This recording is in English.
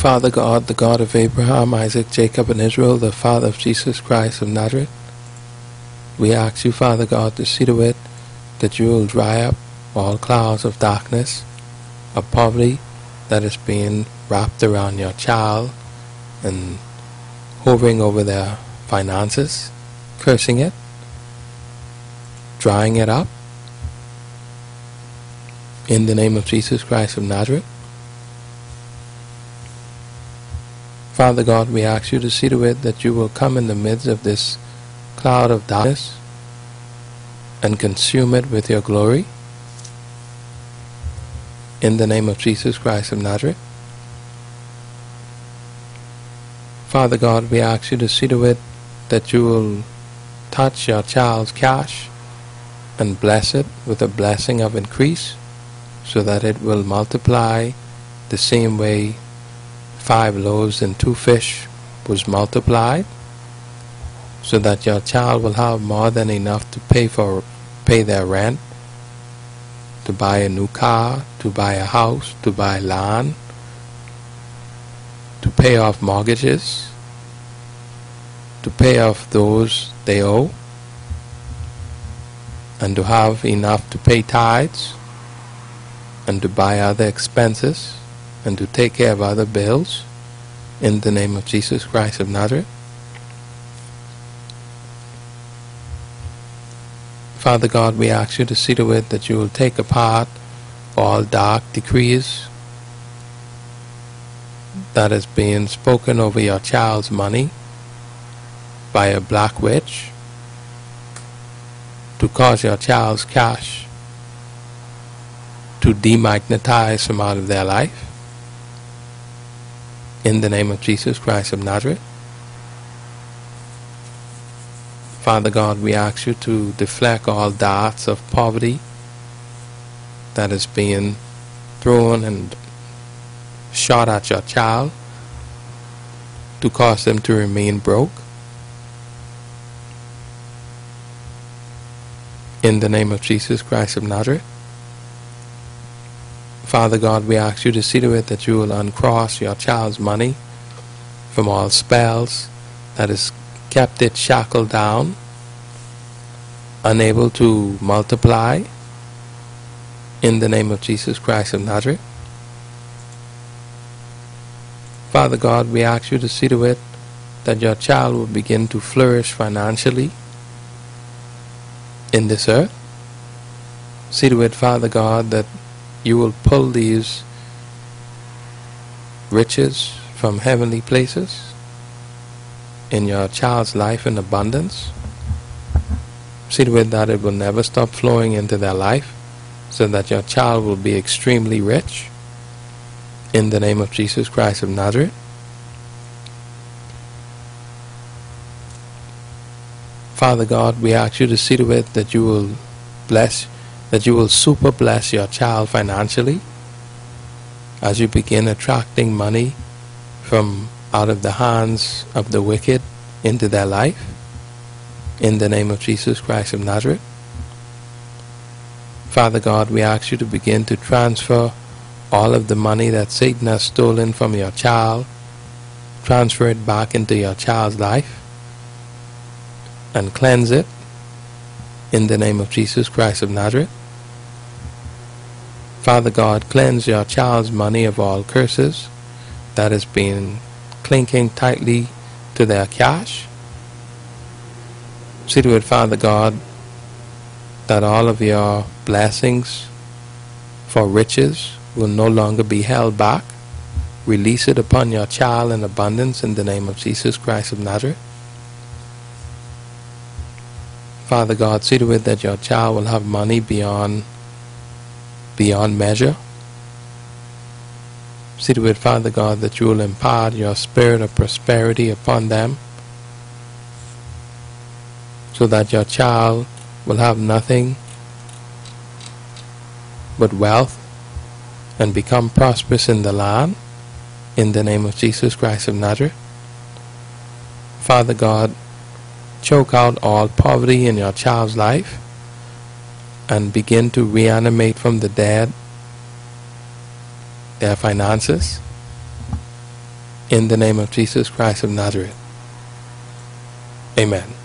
Father God, the God of Abraham, Isaac, Jacob, and Israel, the Father of Jesus Christ of Nazareth, we ask you, Father God, to see to it that you will dry up all clouds of darkness, of poverty that is being wrapped around your child and hovering over their finances, cursing it, drying it up. In the name of Jesus Christ of Nazareth. Father God, we ask you to see to it that you will come in the midst of this cloud of darkness and consume it with your glory. In the name of Jesus Christ of Nazareth. Father God, we ask you to see to it that you will touch your child's cash and bless it with a blessing of increase so that it will multiply the same way five loaves and two fish was multiplied so that your child will have more than enough to pay for pay their rent to buy a new car to buy a house to buy land to pay off mortgages to pay off those they owe and to have enough to pay tithes and to buy other expenses and to take care of other bills in the name of Jesus Christ of Nazareth. Father God, we ask you to see to it that you will take apart all dark decrees that is being spoken over your child's money by a black witch to cause your child's cash to demagnetize from out of their life in the name of Jesus Christ of Nazareth. Father God, we ask you to deflect all darts of poverty that is being thrown and shot at your child to cause them to remain broke. In the name of Jesus Christ of Nazareth. Father God, we ask you to see to it that you will uncross your child's money from all spells that has kept it shackled down, unable to multiply, in the name of Jesus Christ of Nazareth. Father God, we ask you to see to it that your child will begin to flourish financially in this earth. See to it, Father God, that you will pull these riches from heavenly places in your child's life in abundance. See to it that it will never stop flowing into their life so that your child will be extremely rich in the name of Jesus Christ of Nazareth. Father God, we ask you to see to it that you will bless that you will super bless your child financially as you begin attracting money from out of the hands of the wicked into their life in the name of Jesus Christ of Nazareth. Father God, we ask you to begin to transfer all of the money that Satan has stolen from your child, transfer it back into your child's life and cleanse it in the name of Jesus Christ of Nazareth. Father God, cleanse your child's money of all curses that has been clinking tightly to their cash. See to it, Father God, that all of your blessings for riches will no longer be held back. Release it upon your child in abundance in the name of Jesus Christ of Nazareth. Father God, see to it that your child will have money beyond beyond measure. See to it, Father God, that you will impart your spirit of prosperity upon them so that your child will have nothing but wealth and become prosperous in the land in the name of Jesus Christ of Nazareth. Father God, choke out all poverty in your child's life and begin to reanimate from the dead their finances In the name of Jesus Christ of Nazareth. Amen.